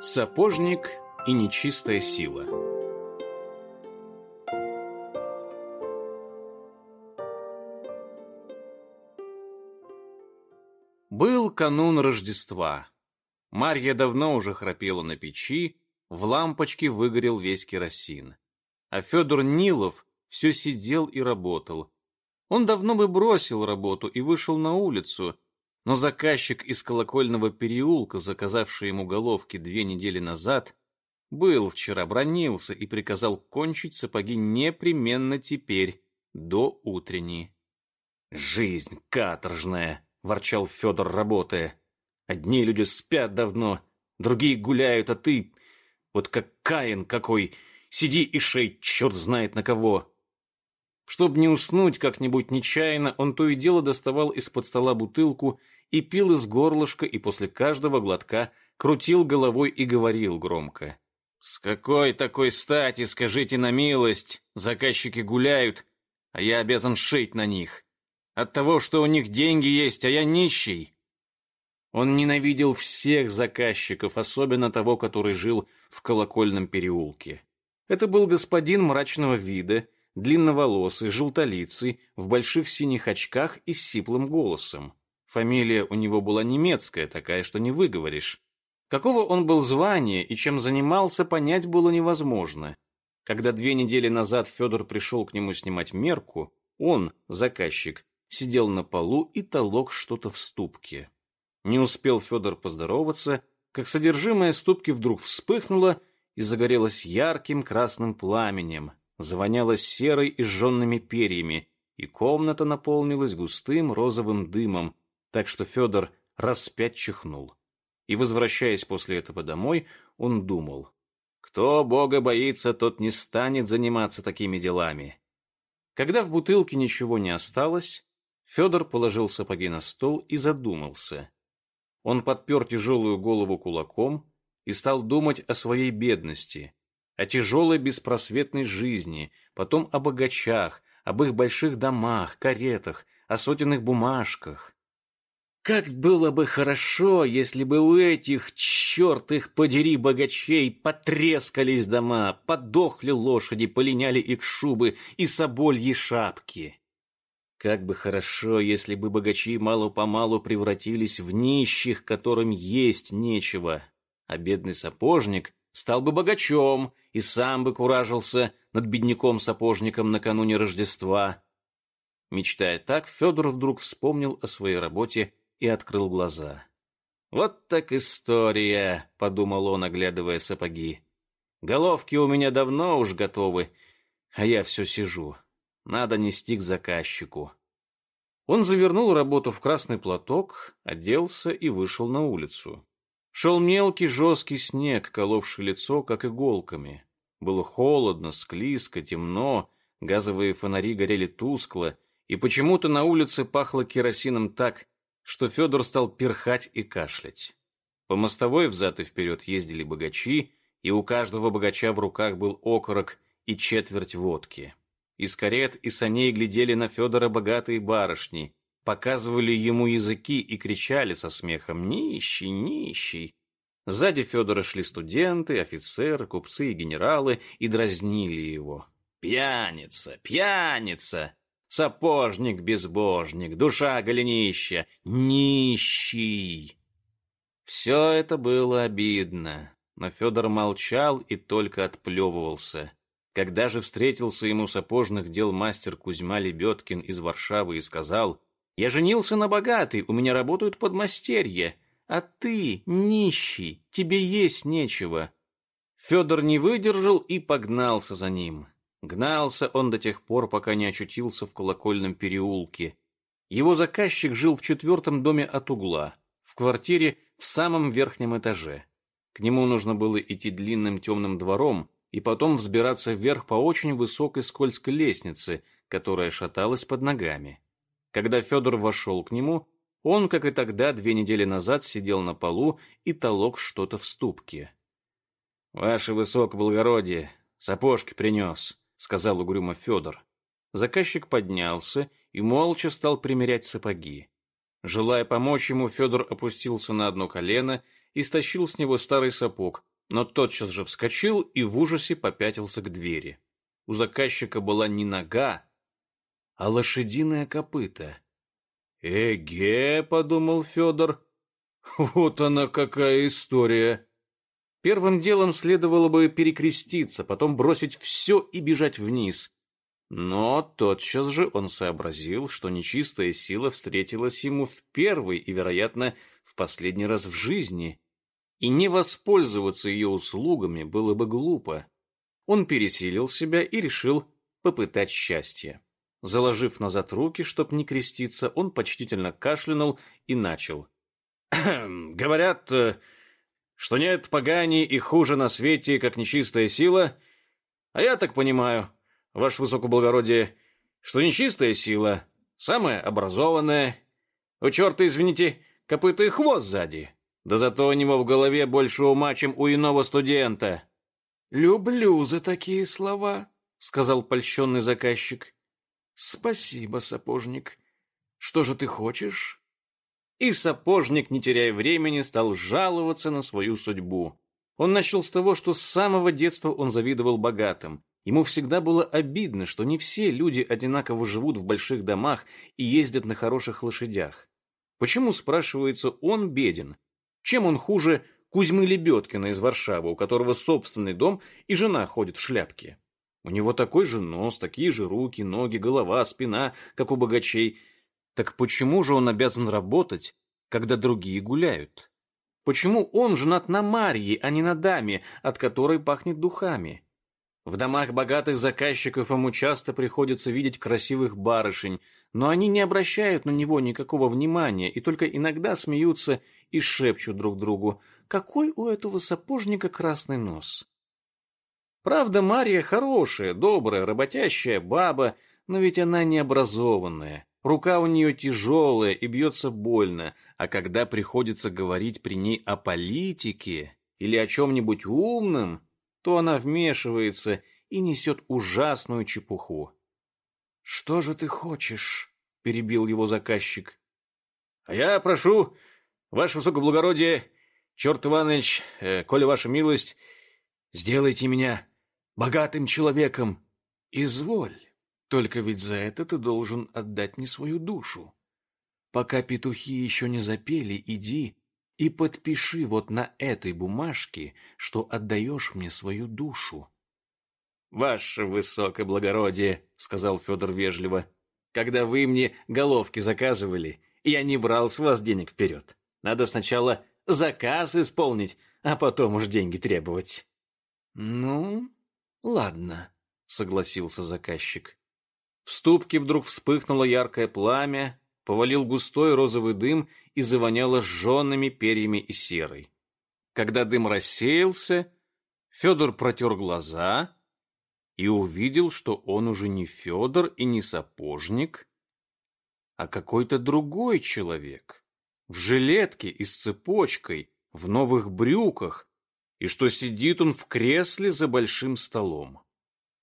Сапожник и нечистая сила. Был канун Рождества. Марья давно уже храпела на печи, в лампочке выгорел весь керосин. А Федор Нилов все сидел и работал. Он давно бы бросил работу и вышел на улицу, но заказчик из колокольного переулка, заказавший ему головки две недели назад, был вчера, бронился и приказал кончить сапоги непременно теперь, до утренней. «Жизнь каторжная!» — ворчал Федор, работая. «Одни люди спят давно, другие гуляют, а ты, вот как Каин какой, сиди и шей, черт знает на кого!» Чтобы не уснуть как-нибудь нечаянно, он то и дело доставал из-под стола бутылку и пил из горлышка, и после каждого глотка крутил головой и говорил громко. «С какой такой стати, скажите на милость, заказчики гуляют, а я обязан шить на них? От того, что у них деньги есть, а я нищий». Он ненавидел всех заказчиков, особенно того, который жил в колокольном переулке. Это был господин мрачного вида, длинноволосый, желтолицый, в больших синих очках и с сиплым голосом. Фамилия у него была немецкая, такая, что не выговоришь. Какого он был звания и чем занимался, понять было невозможно. Когда две недели назад Федор пришел к нему снимать мерку, он, заказчик, сидел на полу и толок что-то в ступке. Не успел Федор поздороваться, как содержимое ступки вдруг вспыхнуло и загорелось ярким красным пламенем, завоняло серой и жженными перьями, и комната наполнилась густым розовым дымом, так что Федор раз пять чихнул. И, возвращаясь после этого домой, он думал, кто Бога боится, тот не станет заниматься такими делами. Когда в бутылке ничего не осталось, Федор положил сапоги на стол и задумался. Он подпер тяжелую голову кулаком и стал думать о своей бедности, о тяжелой беспросветной жизни, потом о богачах, об их больших домах, каретах, о сотенных бумажках. Как было бы хорошо, если бы у этих, черт их подери, богачей, потрескались дома, подохли лошади, полиняли их шубы и собольи шапки. Как бы хорошо, если бы богачи мало-помалу превратились в нищих, которым есть нечего, а бедный сапожник стал бы богачом и сам бы куражился над бедняком-сапожником накануне Рождества. Мечтая так, Федор вдруг вспомнил о своей работе и открыл глаза. «Вот так история», — подумал он, оглядывая сапоги. «Головки у меня давно уж готовы, а я все сижу. Надо нести к заказчику». Он завернул работу в красный платок, оделся и вышел на улицу. Шел мелкий жесткий снег, коловший лицо, как иголками. Было холодно, склизко, темно, газовые фонари горели тускло, и почему-то на улице пахло керосином так, что Федор стал перхать и кашлять. По мостовой взад и вперед ездили богачи, и у каждого богача в руках был окорок и четверть водки. Из карет и саней глядели на Федора богатые барышни, показывали ему языки и кричали со смехом «Нищий, нищий!». Сзади Федора шли студенты, офицеры, купцы и генералы и дразнили его. «Пьяница! Пьяница! Сапожник-безбожник, душа голенища, нищий. Все это было обидно, но Федор молчал и только отплевывался. Когда же встретился ему сапожных дел мастер Кузьма Лебедкин из Варшавы и сказал, «Я женился на богатой, у меня работают подмастерья, а ты, нищий, тебе есть нечего». Федор не выдержал и погнался за ним. Гнался он до тех пор, пока не очутился в колокольном переулке. Его заказчик жил в четвертом доме от угла, в квартире в самом верхнем этаже. К нему нужно было идти длинным темным двором и потом взбираться вверх по очень высокой скользкой лестнице, которая шаталась под ногами. Когда Федор вошел к нему, он, как и тогда, две недели назад, сидел на полу и толок что-то в ступке. «Ваше высокоблагородие, сапожки принес», сказал угрюмо Федор. Заказчик поднялся и молча стал примерять сапоги. Желая помочь ему, Федор опустился на одно колено и стащил с него старый сапог, но тотчас же вскочил и в ужасе попятился к двери. У заказчика была не нога, а лошадиное копыто. «Эге», — подумал Федор, — «вот она какая история». Первым делом следовало бы перекреститься, потом бросить все и бежать вниз. Но тотчас же он сообразил, что нечистая сила встретилась ему в первый и, вероятно, в последний раз в жизни, и не воспользоваться ее услугами было бы глупо. Он пересилил себя и решил попытать счастье. Заложив назад руки, чтоб не креститься, он почтительно кашлянул и начал. «Говорят, э, что нет поганей и хуже на свете, как нечистая сила, а я так понимаю, ваше высокоблагородие, что нечистая сила самая образованная. У черта, извините, копыта и хвост сзади. Да зато у него в голове больше ума, чем у иного студента. «Люблю за такие слова», — сказал польщенный заказчик. «Спасибо, сапожник. Что же ты хочешь?» И сапожник, не теряя времени, стал жаловаться на свою судьбу. Он начал с того, что с самого детства он завидовал богатым. Ему всегда было обидно, что не все люди одинаково живут в больших домах и ездят на хороших лошадях. Почему, спрашивается, он беден? Чем он хуже Кузьмы Лебедкина из Варшавы, у которого собственный дом и жена ходит в шляпке? У него такой же нос, такие же руки, ноги, голова, спина, как у богачей. Так почему же он обязан работать, когда другие гуляют? Почему он женат на Марье, а не на даме, от которой пахнет духами? В домах богатых заказчиков ему часто приходится видеть красивых барышень, но они не обращают на него никакого внимания и только иногда смеются и шепчут друг другу, какой у этого сапожника красный нос. Правда, Мария хорошая, добрая, работящая баба, но ведь она необразованная. Рука у нее тяжелая и бьется больно, а когда приходится говорить при ней о политике или о чем-нибудь умном, то она вмешивается и несет ужасную чепуху. «Что же ты хочешь?» — перебил его заказчик. «А я прошу, ваше высокоблагородие, черт Иванович, э, коли ваша милость, сделайте меня богатым человеком. Изволь, только ведь за это ты должен отдать мне свою душу. Пока петухи еще не запели, иди и подпиши вот на этой бумажке, что отдаешь мне свою душу. «Ваше высокоблагородие», — сказал Федор вежливо, — «когда вы мне головки заказывали, я не брал с вас денег вперед. Надо сначала заказ исполнить, а потом уж деньги требовать». «Ну, ладно», — согласился заказчик. В ступке вдруг вспыхнуло яркое пламя, повалил густой розовый дым и завоняло сжженными перьями и серой. Когда дым рассеялся, Федор протер глаза и увидел, что он уже не Федор и не сапожник, а какой-то другой человек в жилетке и с цепочкой, в новых брюках, и что сидит он в кресле за большим столом.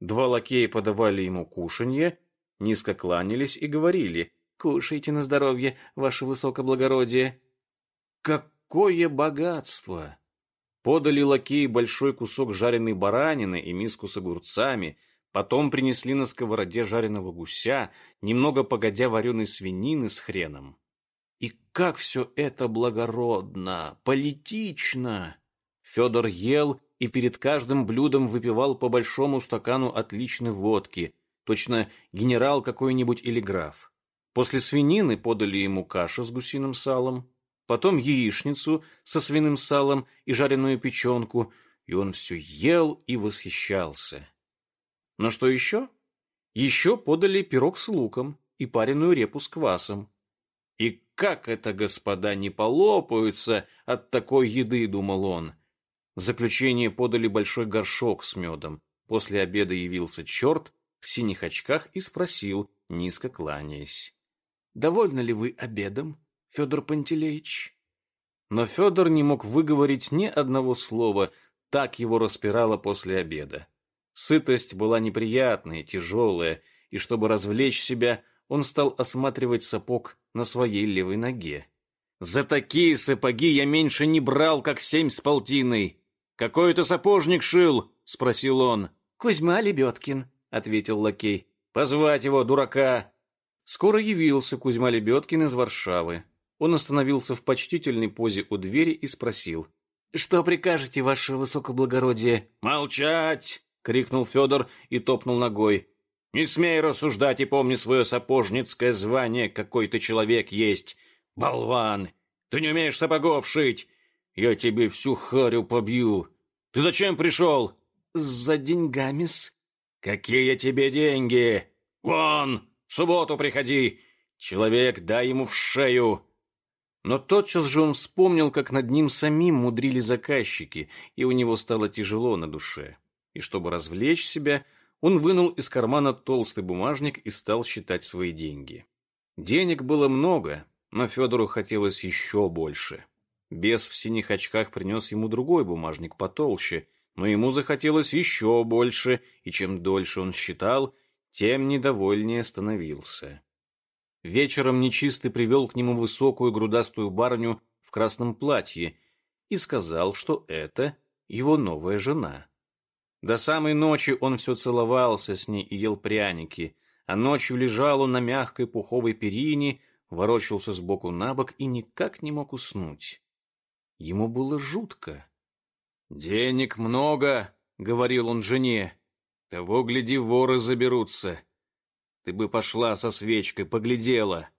Два лакея подавали ему кушанье, низко кланялись и говорили «Кушайте на здоровье, ваше высокоблагородие». Какое богатство! Подали лакеи большой кусок жареной баранины и миску с огурцами, потом принесли на сковороде жареного гуся, немного погодя вареной свинины с хреном. И как все это благородно, политично! Федор ел и перед каждым блюдом выпивал по большому стакану отличной водки, точно генерал какой-нибудь или граф. После свинины подали ему кашу с гусиным салом, потом яичницу со свиным салом и жареную печенку, и он все ел и восхищался. Но что еще? Еще подали пирог с луком и пареную репу с квасом. И как это, господа, не полопаются от такой еды, думал он. В заключение подали большой горшок с медом. После обеда явился черт в синих очках и спросил, низко кланяясь. «Довольны ли вы обедом, Федор Пантелеич?» Но Федор не мог выговорить ни одного слова, так его распирало после обеда. Сытость была неприятная, тяжелая, и чтобы развлечь себя, он стал осматривать сапог на своей левой ноге. «За такие сапоги я меньше не брал, как семь с полтиной!» Какой это сапожник шил? — спросил он. Кузьма Лебедкин, — ответил лакей. Позвать его, дурака. Скоро явился Кузьма Лебедкин из Варшавы. Он остановился в почтительной позе у двери и спросил. «Что прикажете, ваше высокоблагородие?» «Молчать!» — крикнул Федор и топнул ногой. «Не смей рассуждать и помни свое сапожницкое звание, какой ты человек есть. Болван! Ты не умеешь сапогов шить! Я тебе всю харю побью! Ты зачем пришел?» «За деньгами-с». «Какие тебе деньги? Вон, в субботу приходи! Человек, дай ему в шею!» Но тотчас же он вспомнил, как над ним самим мудрили заказчики, и у него стало тяжело на душе. И чтобы развлечь себя, он вынул из кармана толстый бумажник и стал считать свои деньги. Денег было много, но Федору хотелось еще больше. Бес в синих очках принес ему другой бумажник потолще, но ему захотелось еще больше, и чем дольше он считал, тем недовольнее становился. Вечером нечистый привел к нему высокую грудастую барыню в красном платье и сказал, что это его новая жена. До самой ночи он все целовался с ней и ел пряники, а ночью лежал он на мягкой пуховой перине, ворочался сбоку на бок и никак не мог уснуть. Ему было жутко. «Денег много», — говорил он жене. «Того, гляди, воры заберутся. Ты бы пошла со свечкой, поглядела».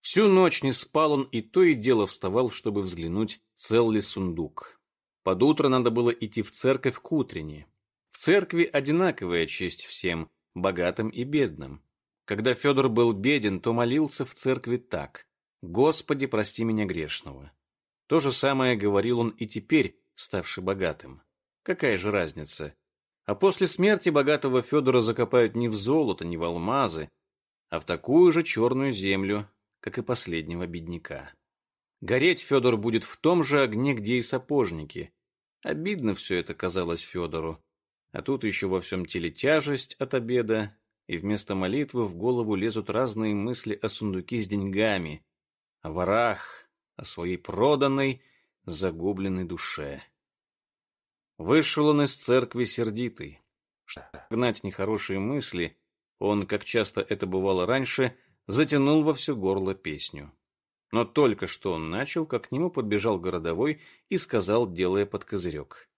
Всю ночь не спал он и то и дело вставал, чтобы взглянуть, цел ли сундук. Под утро надо было идти в церковь к утренне. В церкви одинаковая честь всем, богатым и бедным. Когда Федор был беден, то молился в церкви так «Господи, прости меня грешного». То же самое говорил он и теперь, ставший богатым. Какая же разница? А после смерти богатого Федора закопают не в золото, не в алмазы, а в такую же черную землю, как и последнего бедняка. Гореть Федор будет в том же огне, где и сапожники. Обидно все это казалось Федору. А тут еще во всем теле тяжесть от обеда, и вместо молитвы в голову лезут разные мысли о сундуке с деньгами, о ворах, о своей проданной, загубленной душе. Вышел он из церкви сердитый. Чтобы гнать нехорошие мысли, он, как часто это бывало раньше, затянул во все горло песню. Но только что он начал, как к нему подбежал городовой и сказал, делая под козырек.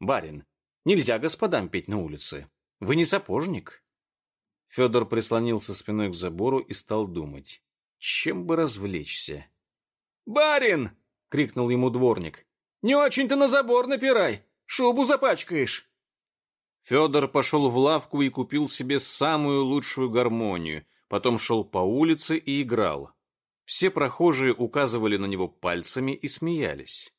«Барин, нельзя господам петь на улице. Вы не сапожник?» Федор прислонился спиной к забору и стал думать, чем бы развлечься. «Барин!» — крикнул ему дворник. «Не очень-то на забор напирай, шубу запачкаешь!» Федор пошел в лавку и купил себе самую лучшую гармонию, потом шел по улице и играл. Все прохожие указывали на него пальцами и смеялись.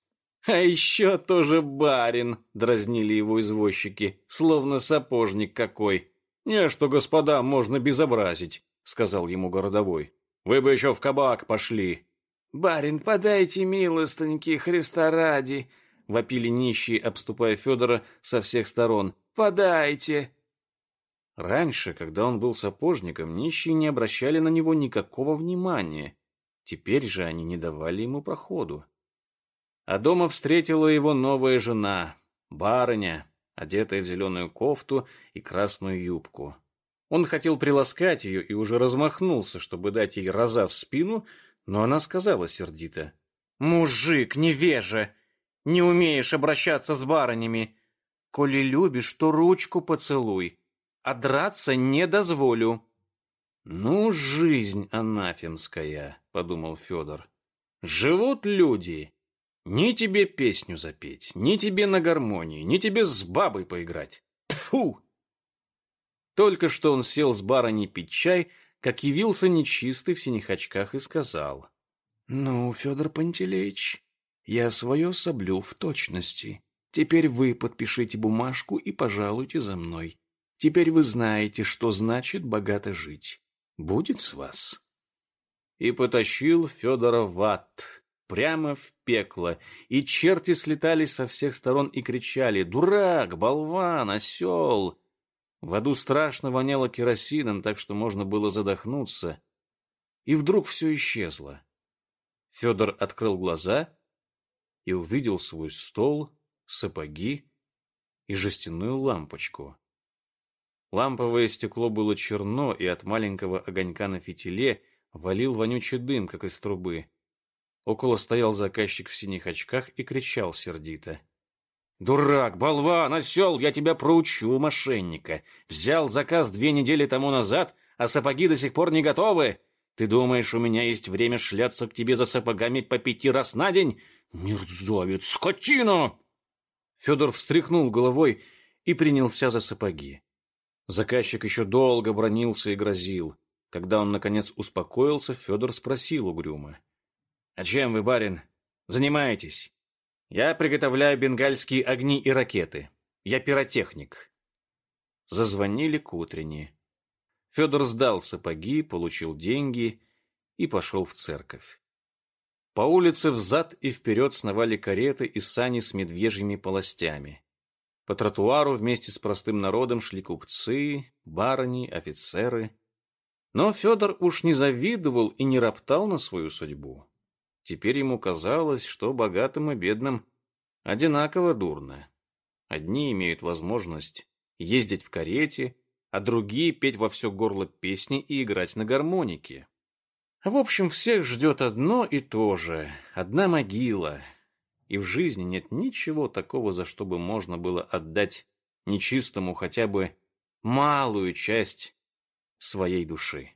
«А еще тоже барин!» — дразнили его извозчики, словно сапожник какой. «Не, что, господа, можно безобразить», — сказал ему городовой. «Вы бы еще в кабак пошли». «Барин, подайте милостыньки, Христа ради!» — вопили нищие, обступая Федора со всех сторон. «Подайте!» Раньше, когда он был сапожником, нищие не обращали на него никакого внимания. Теперь же они не давали ему проходу. А дома встретила его новая жена, барыня, одетая в зеленую кофту и красную юбку. Он хотел приласкать ее и уже размахнулся, чтобы дать ей раза в спину, но она сказала сердито. «Мужик, невежа! Не умеешь обращаться с барынями! Коли любишь, то ручку поцелуй, а драться не дозволю!» «Ну, жизнь анафемская!» — подумал Федор. «Живут люди, ни тебе песню запеть, ни тебе на гармонии, ни тебе с бабой поиграть. Фу! Только что он сел с барыней пить чай, как явился нечистый в синих очках и сказал. «Ну, Федор Пантелеич, я свое соблюл в точности. Теперь вы подпишите бумажку и пожалуйте за мной. Теперь вы знаете, что значит богато жить. Будет с вас». И потащил Федора в ад прямо в пекло, и черти слетали со всех сторон и кричали «Дурак! Болван! Осел!» В аду страшно воняло керосином, так что можно было задохнуться. И вдруг все исчезло. Федор открыл глаза и увидел свой стол, сапоги и жестяную лампочку. Ламповое стекло было черно, и от маленького огонька на фитиле валил вонючий дым, как из трубы. Около стоял заказчик в синих очках и кричал сердито. «Дурак, болван, осел, я тебя проучу, мошенника! Взял заказ две недели тому назад, а сапоги до сих пор не готовы! Ты думаешь, у меня есть время шляться к тебе за сапогами по пяти раз на день? Мерзавец, скотина!» Федор встряхнул головой и принялся за сапоги. Заказчик еще долго бронился и грозил. Когда он, наконец, успокоился, Федор спросил угрюмо. «А чем вы, барин, занимаетесь?» «Я приготовляю бенгальские огни и ракеты. Я пиротехник». Зазвонили к утренне. Федор сдал сапоги, получил деньги и пошел в церковь. По улице взад и вперед сновали кареты и сани с медвежьими полостями. По тротуару вместе с простым народом шли купцы, барыни, офицеры. Но Федор уж не завидовал и не роптал на свою судьбу. Теперь ему казалось, что богатым и бедным одинаково дурно. Одни имеют возможность ездить в карете, а другие петь во все горло песни и играть на гармонике. В общем, всех ждет одно и то же, одна могила — и в жизни нет ничего такого, за что бы можно было отдать нечистому хотя бы малую часть своей души.